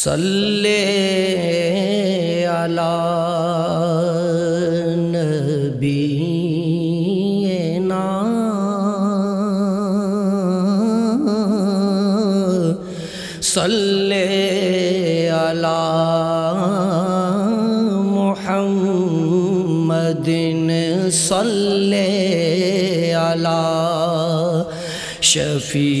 صلی علی نبینا صلی علی محمد صلی علی شفیعنا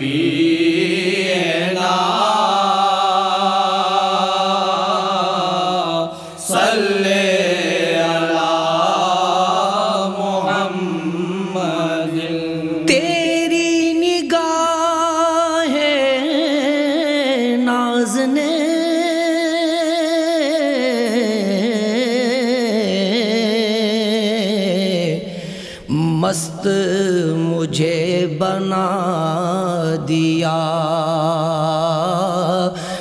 فيه مست مجھے بنا دیا۔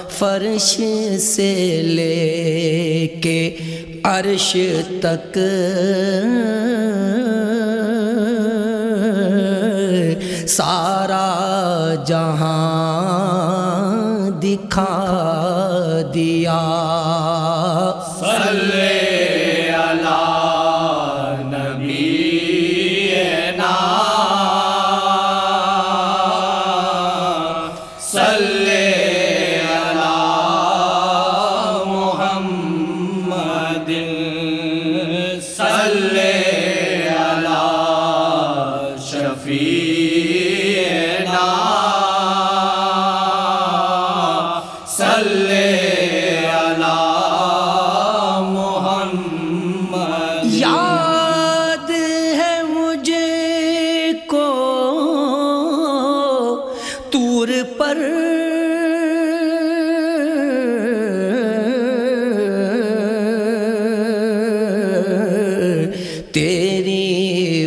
فرش سے لے کے عرش تک سارا جہاں دکھا دیا۔ یاد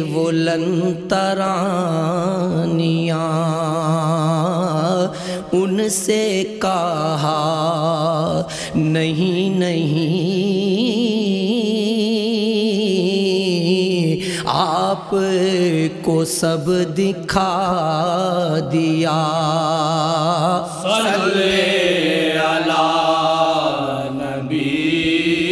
تیری ترانیاں ان سے کہا نہیں نہیں آپ کو سب دکھا دیا نبی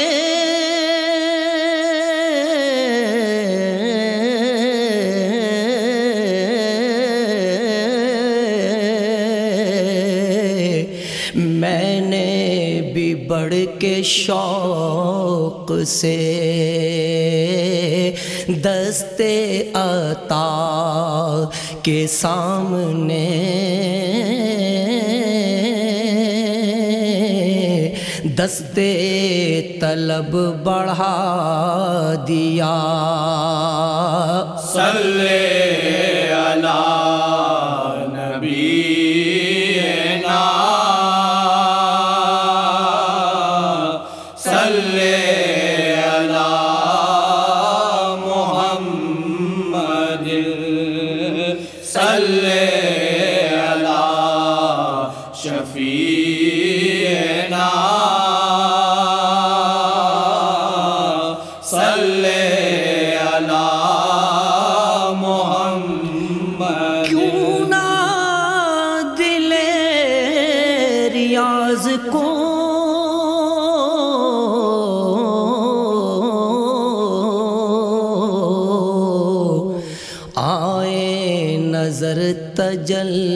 بھی بڑھ کے شوق سے دستے عطا کے سامنے دستے طلب بڑھا دیا۔ صلی تجلیاں۔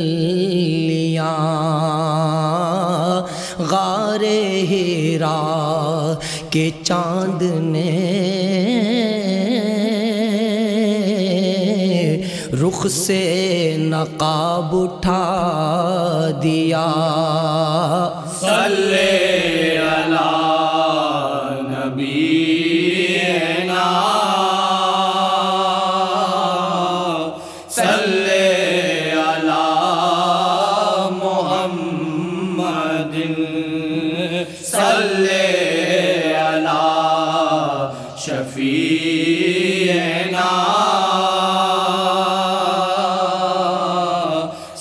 غار ہیرا کے چاند نے رخ سے نقاب اٹھا دیا۔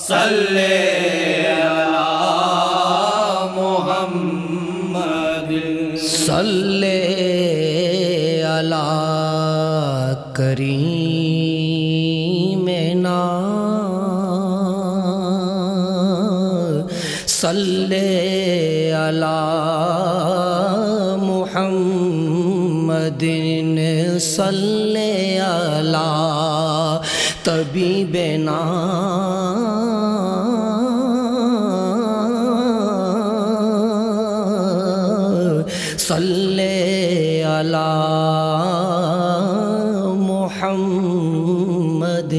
صلی علی محمد. صلی علی کریمنا صلی علی محمد صلی علی تبھی بینا صلی علی محمد